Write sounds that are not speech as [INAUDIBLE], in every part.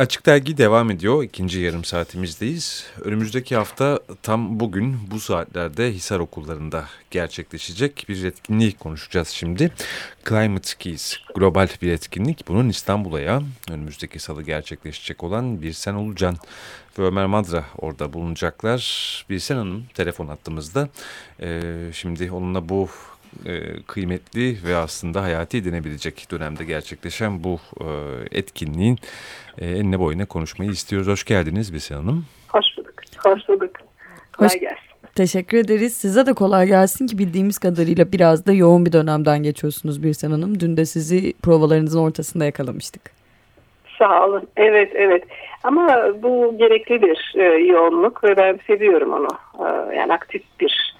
Açık Dergi devam ediyor. İkinci yarım saatimizdeyiz. Önümüzdeki hafta tam bugün bu saatlerde Hisar okullarında gerçekleşecek bir etkinliği konuşacağız şimdi. Climate Keys global bir etkinlik. Bunun İstanbul'a önümüzdeki salı gerçekleşecek olan Birsen Ulucan ve Ömer Madra orada bulunacaklar. Birsen Hanım telefon attığımızda. Ee, şimdi onunla bu e, kıymetli ve aslında hayati denebilecek dönemde gerçekleşen bu e, etkinliğin e, enine boyuna konuşmayı istiyoruz. Hoş geldiniz Besen Hanım. Hoş bulduk. Hoş bulduk. Kolay Hoş, gelsin. Teşekkür ederiz. Size de kolay gelsin ki bildiğimiz kadarıyla biraz da yoğun bir dönemden geçiyorsunuz Birsen Hanım. Dün de sizi provalarınızın ortasında yakalamıştık. Sağ olun. Evet, evet. Ama bu gerekli bir e, yoğunluk ve ben seviyorum onu. E, yani aktif bir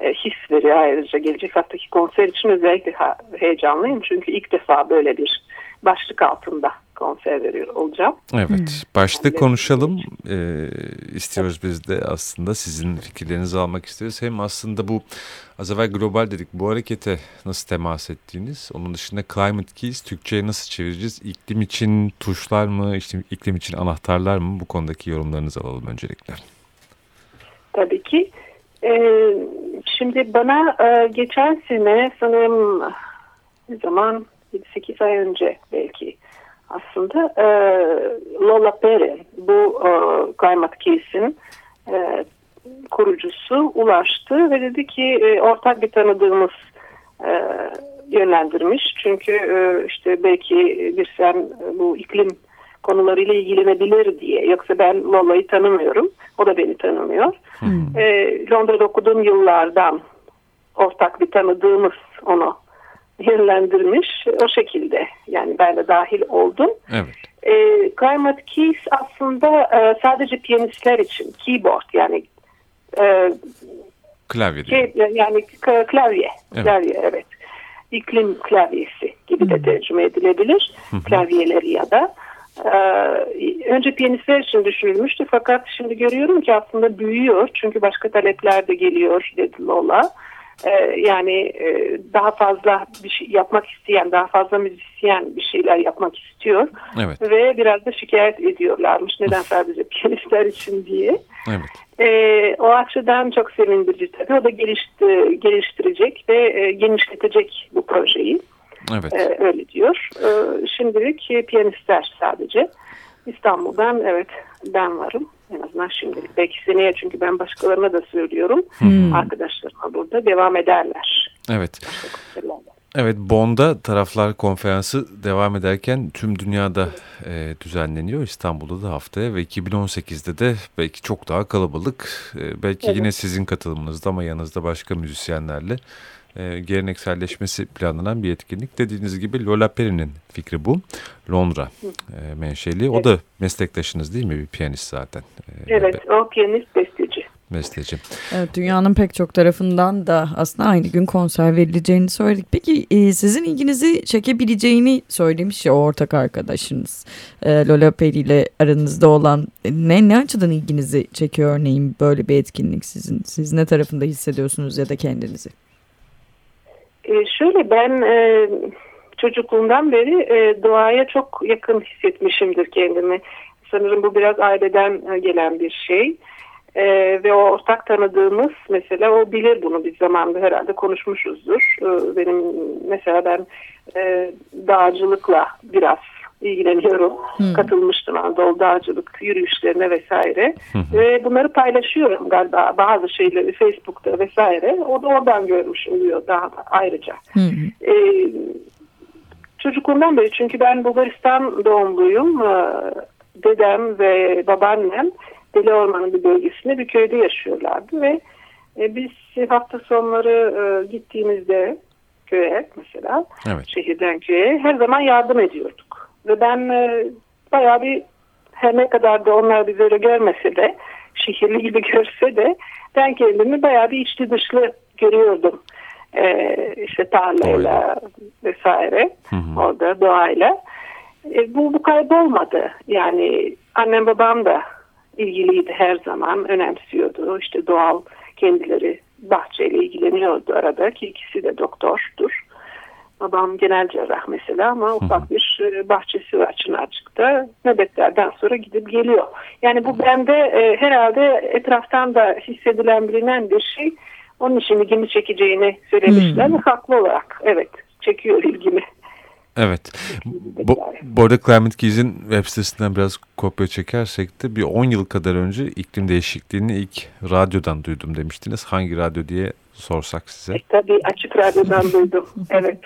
e, his veriyor ayrıca. Gelecek haftaki konser için özellikle heyecanlıyım. Çünkü ilk defa böyle bir başlık altında konser veriyor olacağım. Evet. Hmm. Başta konuşalım ee, istiyoruz biz de aslında. Sizin fikirlerinizi almak istiyoruz. Hem aslında bu az evvel global dedik. Bu harekete nasıl temas ettiğiniz. Onun dışında Climate Keys Türkçe'ye nasıl çevireceğiz? İklim için tuşlar mı? İşte iklim için anahtarlar mı? Bu konudaki yorumlarınızı alalım öncelikle. Tabii ki. Ee, şimdi bana e, geçen sene sanırım ne zaman 8 ay önce belki aslında e, Lola Perry bu e, Climate Case'in e, kurucusu ulaştı ve dedi ki e, ortak bir tanıdığımız e, yönlendirmiş. Çünkü e, işte belki bir sen bu iklim konularıyla ilgilenebilir diye. Yoksa ben Lola'yı tanımıyorum. O da beni tanımıyor. Hmm. E, Londra'da okuduğum yıllardan ortak bir tanıdığımız onu yönlendirmiş. O şekilde yani ben de dahil oldum. Evet. E, Climate Keys aslında e, sadece piyanistler için keyboard yani e, klavye şey, yani klavye evet. klavye evet iklim klavyesi gibi de tercüme edilebilir klavyeleri ya da önce piyanistler için düşünülmüştü fakat şimdi görüyorum ki aslında büyüyor çünkü başka talepler de geliyor dedi Lola. Ee, yani e, daha fazla bir şey yapmak isteyen, daha fazla müzisyen bir şeyler yapmak istiyor. Evet. Ve biraz da şikayet ediyorlarmış neden sadece piyanistler için diye. Evet. Ee, o açıdan çok sevindirici tabii. O da gelişti, geliştirecek ve e, genişletecek bu projeyi. Evet. Ee, öyle diyor. Ee, şimdilik piyanistler sadece. İstanbul'dan evet ben varım. En azından şimdilik. Belki seneye çünkü ben başkalarına da söylüyorum. Hmm. Arkadaşlarıma burada devam ederler. Evet. Evet Bonn'da taraflar konferansı devam ederken tüm dünyada e, düzenleniyor. İstanbul'da da haftaya ve 2018'de de belki çok daha kalabalık. E, belki evet. yine sizin katılımınızda ama yanınızda başka müzisyenlerle e, gelenekselleşmesi planlanan bir etkinlik. Dediğiniz gibi Lola Perry'nin fikri bu. Londra e, menşeli. O da meslektaşınız değil mi? Bir piyanist zaten. E, evet, o piyanist besteci. Besteci. Evet, dünyanın pek çok tarafından da aslında aynı gün konser verileceğini söyledik. Peki e, sizin ilginizi çekebileceğini söylemiş ya o ortak arkadaşınız. E, Lola Perry ile aranızda olan ne, ne açıdan ilginizi çekiyor örneğin böyle bir etkinlik sizin? Siz ne tarafında hissediyorsunuz ya da kendinizi? E, şöyle ben e, çocukluğumdan beri e, doğaya çok yakın hissetmişimdir kendimi. Sanırım bu biraz aileden e, gelen bir şey. E, ve o ortak tanıdığımız mesela o bilir bunu bir zamanda herhalde konuşmuşuzdur. E, benim mesela ben e, dağcılıkla biraz ilgileniyorum. Hmm. Katılmıştım Anadolu dağcılık yürüyüşlerine vesaire. Hmm. Ve bunları paylaşıyorum galiba bazı şeyleri Facebook'ta vesaire. O da oradan görmüş oluyor daha ayrıca. Hmm. Ee, çocukluğumdan beri çünkü ben Bulgaristan doğumluyum. Ee, dedem ve babaannem Deli Orman'ın bir bölgesinde bir köyde yaşıyorlardı ve e, biz hafta sonları e, gittiğimizde köye mesela evet. şehirden köye her zaman yardım ediyorduk. Ve ben e, bayağı bir her ne kadar da onlar bizi öyle görmese de şehirli gibi [LAUGHS] görse de ben kendimi bayağı bir içli dışlı görüyordum. Ee, işte tarlayla vesaire hı hı. orada doğayla. E, bu, bu kaybolmadı. Yani annem babam da ilgiliydi her zaman önemsiyordu. İşte doğal kendileri bahçeyle ilgileniyordu arada ki ikisi de doktordur. Babam genel cerrah mesela ama ufak bir e, bahçesi var Çınarcık'ta. Nöbetlerden sonra gidip geliyor. Yani bu bende e, herhalde etraftan da hissedilen bilinen bir şey. Onun için ilgimi çekeceğini söylemişler hmm. haklı olarak evet çekiyor ilgimi. Evet. Bu, bu arada Climate Keys'in web sitesinden biraz kopya çekersek de bir 10 yıl kadar önce iklim değişikliğini ilk radyodan duydum demiştiniz. Hangi radyo diye sorsak size. E, tabii açık radyodan duydum. [LAUGHS] Evet.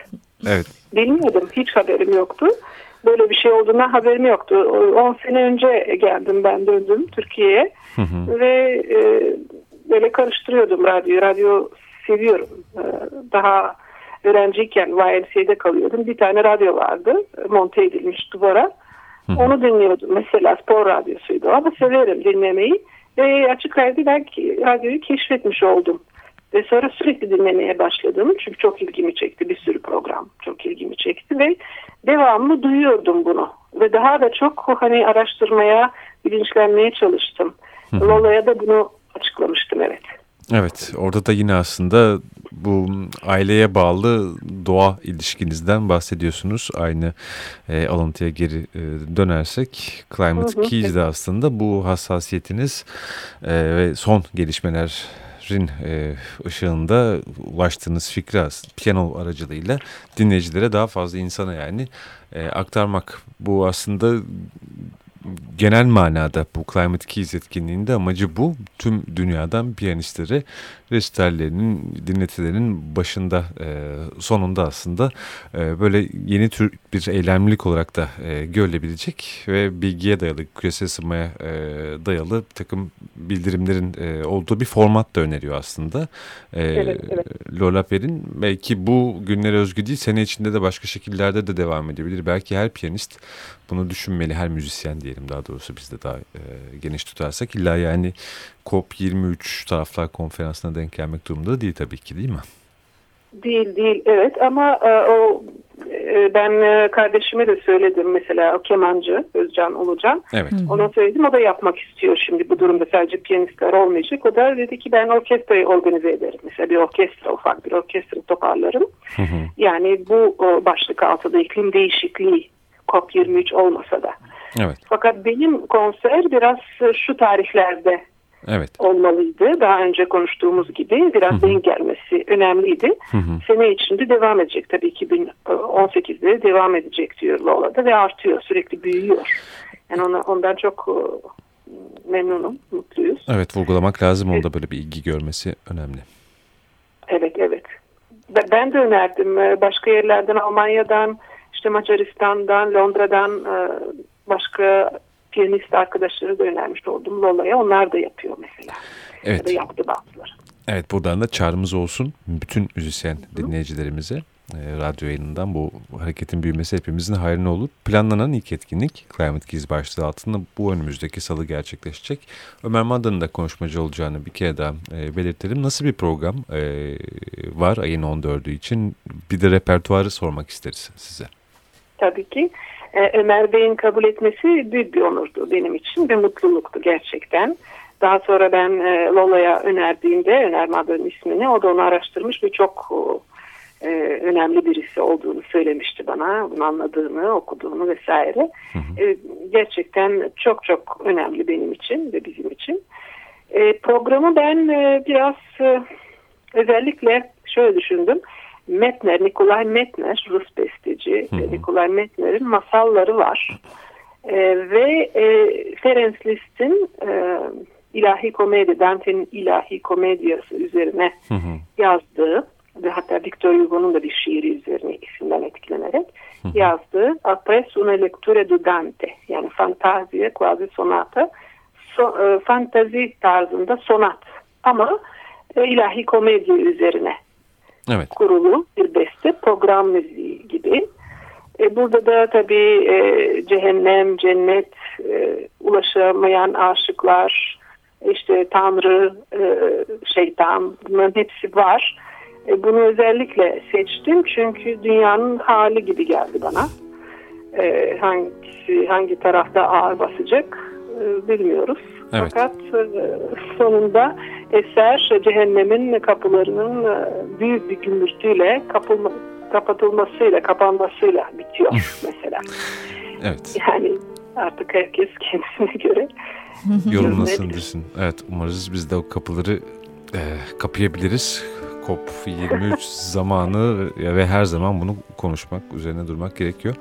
Evet. Bilmiyordum. Hiç haberim yoktu. Böyle bir şey olduğuna haberim yoktu. 10 sene önce geldim ben döndüm Türkiye'ye. Ve e, böyle karıştırıyordum radyoyu. Radyo seviyorum. E, daha öğrenciyken YMCA'de kalıyordum. Bir tane radyo vardı. Monte edilmiş duvara. Onu dinliyordum. Mesela spor radyosuydu ama severim dinlemeyi. Ve açık radyodan radyoyu keşfetmiş oldum. Ve sonra sürekli dinlemeye başladım. Çünkü çok ilgimi çekti. Bir sürü program çok ilgimi çekti ve devamlı duyuyordum bunu. Ve daha da çok hani araştırmaya, bilinçlenmeye çalıştım. Lola'ya da bunu açıklamıştım evet. Evet orada da yine aslında bu aileye bağlı doğa ilişkinizden bahsediyorsunuz. Aynı e, alıntıya geri e, dönersek Climate Keys de aslında bu hassasiyetiniz e, ve son gelişmeler e, ışığında ulaştığınız fikri piyano aracılığıyla dinleyicilere daha fazla insana yani e, aktarmak. Bu aslında genel manada bu Climate Keys etkinliğinde amacı bu. Tüm dünyadan piyanistleri resitallerinin, dinletilerinin başında, e, sonunda aslında e, böyle yeni tür bir eylemlilik olarak da e, görülebilecek ve bilgiye dayalı, küresel ısınmaya e, dayalı bir takım bildirimlerin e, olduğu bir format da öneriyor aslında. E, evet, evet. Lola Per'in belki bu günlere özgü değil, sene içinde de başka şekillerde de devam edebilir. Belki her piyanist bunu düşünmeli, her müzisyen diyelim daha doğrusu biz de daha e, geniş tutarsak illa yani COP23 taraflar konferansına denk gelmek durumunda değil tabii ki değil mi? Değil değil evet ama e, o e, ben e, kardeşime de söyledim mesela o kemancı Özcan Ulucan. Evet. Ona söyledim o da yapmak istiyor şimdi bu durumda sadece piyanistler olmayacak. O da dedi ki ben orkestrayı organize ederim. Mesela bir orkestra ufak bir orkestra toparlarım. Hı hı. Yani bu başlık altında iklim değişikliği COP23 olmasa da. Evet. Fakat benim konser biraz şu tarihlerde evet. olmalıydı. Daha önce konuştuğumuz gibi biraz Hı-hı. denk gelmesi önemliydi. Hı-hı. Sene içinde devam edecek tabii 2018'de devam edecek diyor Lola'da ve artıyor sürekli büyüyor. Yani ona, ondan çok e, memnunum, mutluyuz. Evet vurgulamak lazım onda böyle bir ilgi görmesi önemli. Evet evet. Ben de önerdim e, başka yerlerden Almanya'dan işte Macaristan'dan, Londra'dan e, başka piyanist arkadaşları da önermiş oldum Lola'ya. Onlar da yapıyor mesela. Evet. Ya da yaptı bazıları. Evet buradan da çağrımız olsun bütün müzisyen dinleyicilerimize e, radyo yayınından bu hareketin büyümesi hepimizin hayrına olur. Planlanan ilk etkinlik Climate Keys başlığı altında bu önümüzdeki salı gerçekleşecek. Ömer Mada'nın da konuşmacı olacağını bir kere daha e, belirtelim. Nasıl bir program e, var ayın 14'ü için? Bir de repertuarı sormak isteriz size tabii ki. E, Ömer Bey'in kabul etmesi büyük bir onurdu benim için ve mutluluktu gerçekten. Daha sonra ben e, Lola'ya önerdiğimde, önermadığım ismini, o da onu araştırmış ve çok e, önemli birisi olduğunu söylemişti bana. Bunu anladığını, okuduğunu vesaire. Hı hı. E, gerçekten çok çok önemli benim için ve bizim için. E, programı ben e, biraz e, özellikle şöyle düşündüm. Metner, Nikolay Metner, Rus besteci hı hı. Nikolay Metner'in masalları var. E, ve e, Ferenc Liszt'in e, İlahi Komedi, Dante'nin İlahi Komedyası üzerine hı hı. yazdığı ve hatta Victor Hugo'nun da bir şiiri üzerine isimden etkilenerek hı hı. yazdığı Apres una lectura du Dante yani fantaziye quasi sonata so, e, fantazi tarzında sonat ama e, ilahi komedi üzerine evet. kurulu bir beste program müziği gibi. E, burada da tabii e, cehennem, cennet, e, ulaşamayan aşıklar, işte Tanrı, e, şeytan bunların hepsi var. E, bunu özellikle seçtim çünkü dünyanın hali gibi geldi bana. E, hangisi, hangi tarafta ağır basacak e, bilmiyoruz. Evet. Fakat e, sonunda eser cehennemin kapılarının e, büyük bir gümürtüyle kapılma, kapatılmasıyla, kapanmasıyla bitiyor mesela. evet. Yani artık herkes kendisine göre yorumlasın desin. Evet umarız biz de o kapıları e, kapayabiliriz. COP23 [LAUGHS] zamanı ve her zaman bunu konuşmak, üzerine durmak gerekiyor.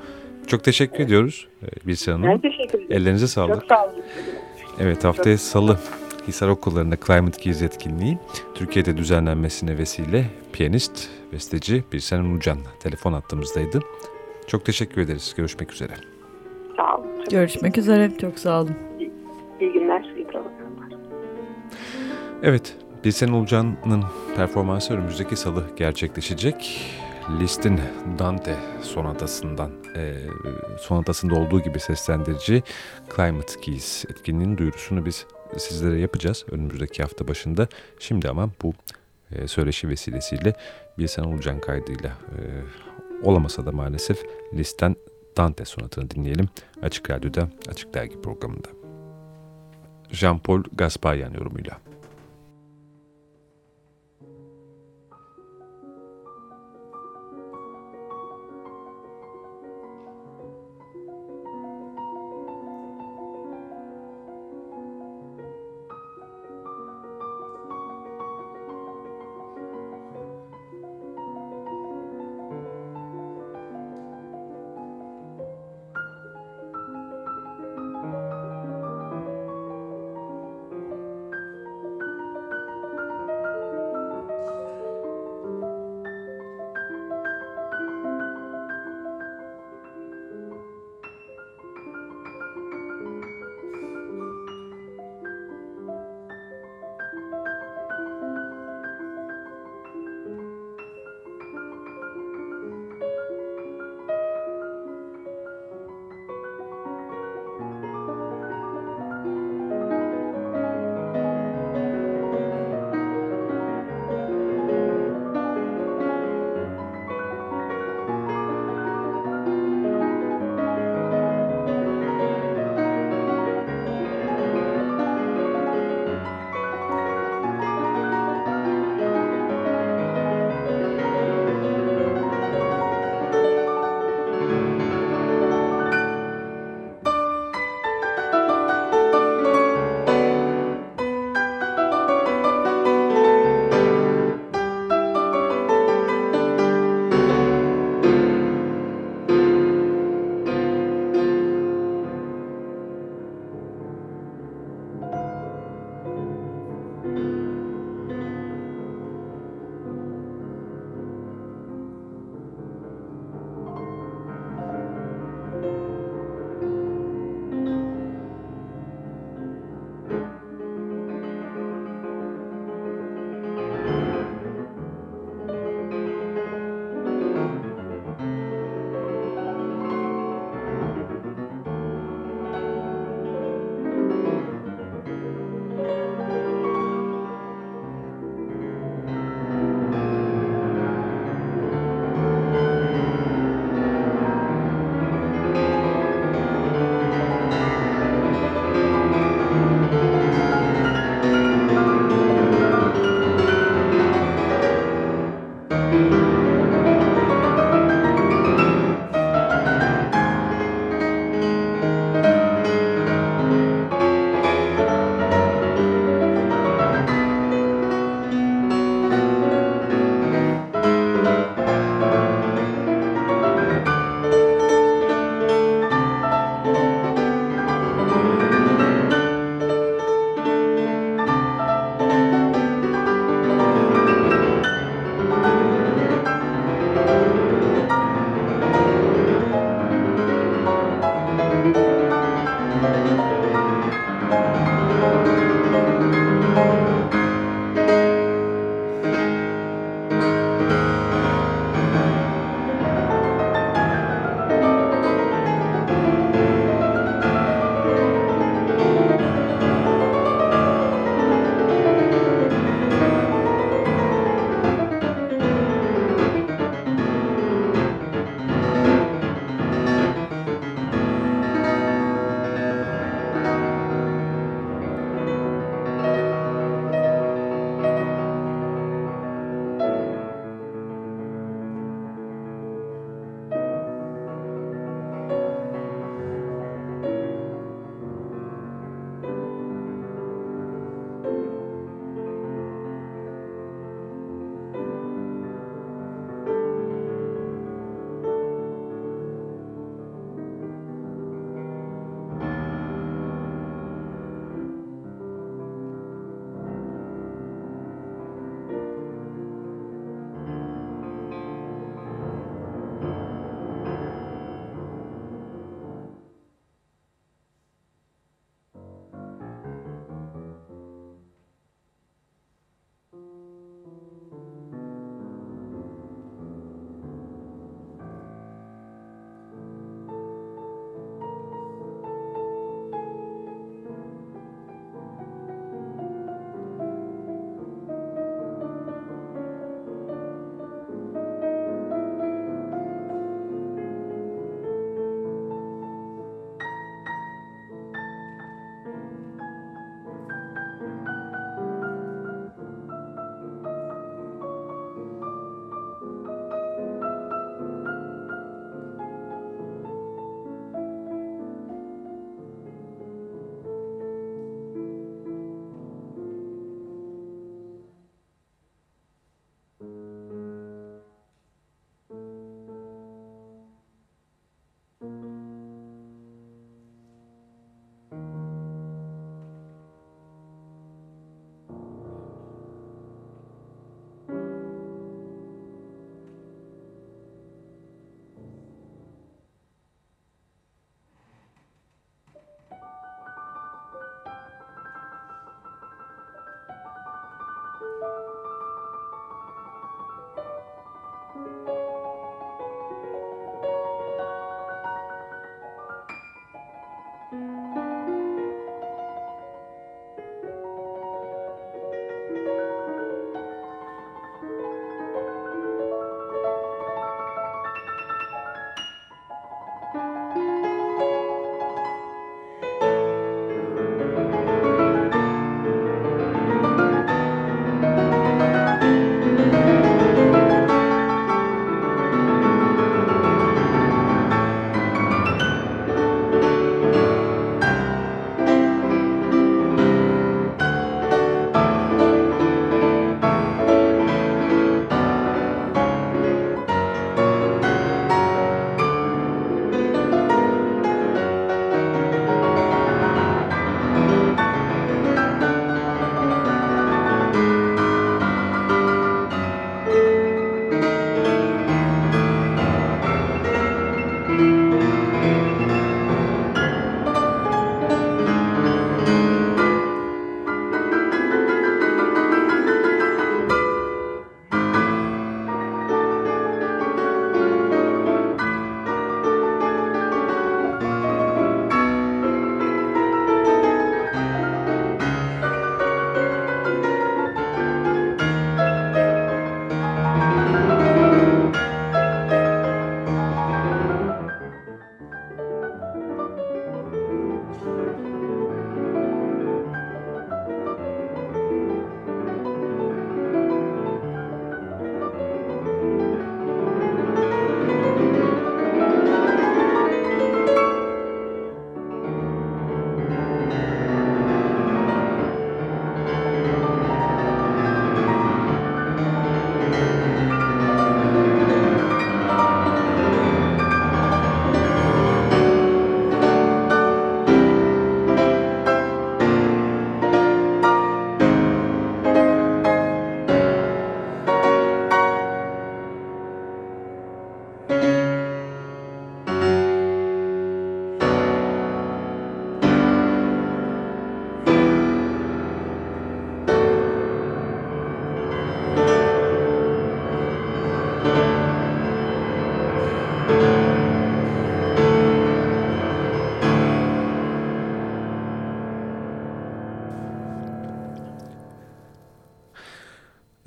Çok teşekkür ediyoruz e, Bilsen Hanım. Ben teşekkür ederim. Ellerinize sağlık. Çok sağ olun. Evet haftaya salı Hisar Okullarında Climate Keys etkinliği Türkiye'de düzenlenmesine vesile piyanist, besteci Birsen Unucan telefon attığımızdaydı. Çok teşekkür ederiz. Görüşmek üzere. Sağ olun. Görüşmek üzere. Çok sağ olun. İyi günler, iyi programlar. Evet, Bilsen Ulucan'ın performansı önümüzdeki salı gerçekleşecek. Listin Dante sonatasından, e, sonatasında olduğu gibi seslendirici Climate Keys etkinliğinin duyurusunu biz sizlere yapacağız önümüzdeki hafta başında. Şimdi ama bu e, söyleşi vesilesiyle Bilsen Ulucan kaydıyla e, olamasa da maalesef Listten Dante sonatını dinleyelim. Açık Radyo'da, Açık Dergi programında. Jean-Paul Gasparian yorumuyla.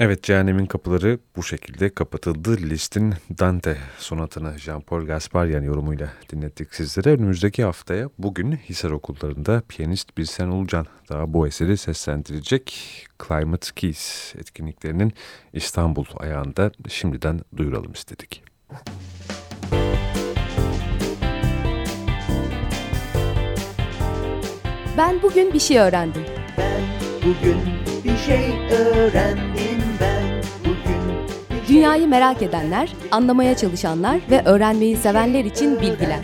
Evet Cehennemin Kapıları bu şekilde kapatıldı. Listin Dante sonatını Jean-Paul Gasparian yorumuyla dinlettik sizlere. Önümüzdeki haftaya bugün Hisar Okulları'nda piyanist Bilsen Ulucan daha bu eseri seslendirecek. Climate Keys etkinliklerinin İstanbul ayağında şimdiden duyuralım istedik. Ben bugün bir şey öğrendim. Ben bugün bir şey öğrendim. Dünyayı merak edenler, anlamaya çalışanlar ve öğrenmeyi sevenler için bilgiler.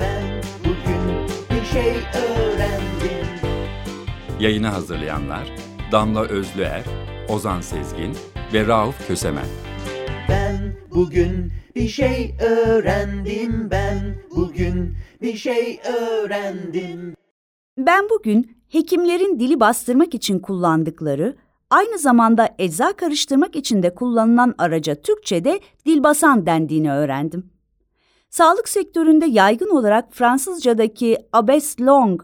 Ben bugün bir şey öğrendim. Yayını hazırlayanlar Damla Özlüer, Ozan Sezgin ve Rauf Kösemen. Ben bugün bir şey öğrendim ben bugün bir şey öğrendim. Ben bugün hekimlerin dili bastırmak için kullandıkları, aynı zamanda ecza karıştırmak için de kullanılan araca Türkçe'de dilbasan dendiğini öğrendim. Sağlık sektöründe yaygın olarak Fransızcadaki abes long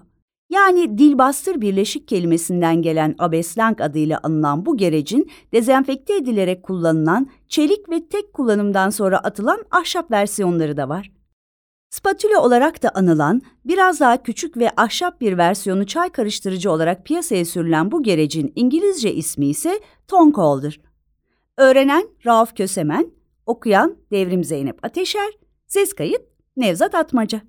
yani dilbastır birleşik kelimesinden gelen abeslang adıyla anılan bu gerecin dezenfekte edilerek kullanılan çelik ve tek kullanımdan sonra atılan ahşap versiyonları da var. Spatula olarak da anılan, biraz daha küçük ve ahşap bir versiyonu çay karıştırıcı olarak piyasaya sürülen bu gerecin İngilizce ismi ise Tonkol'dur. Öğrenen Rauf Kösemen, okuyan Devrim Zeynep Ateşer, ses kayıt Nevzat Atmaca.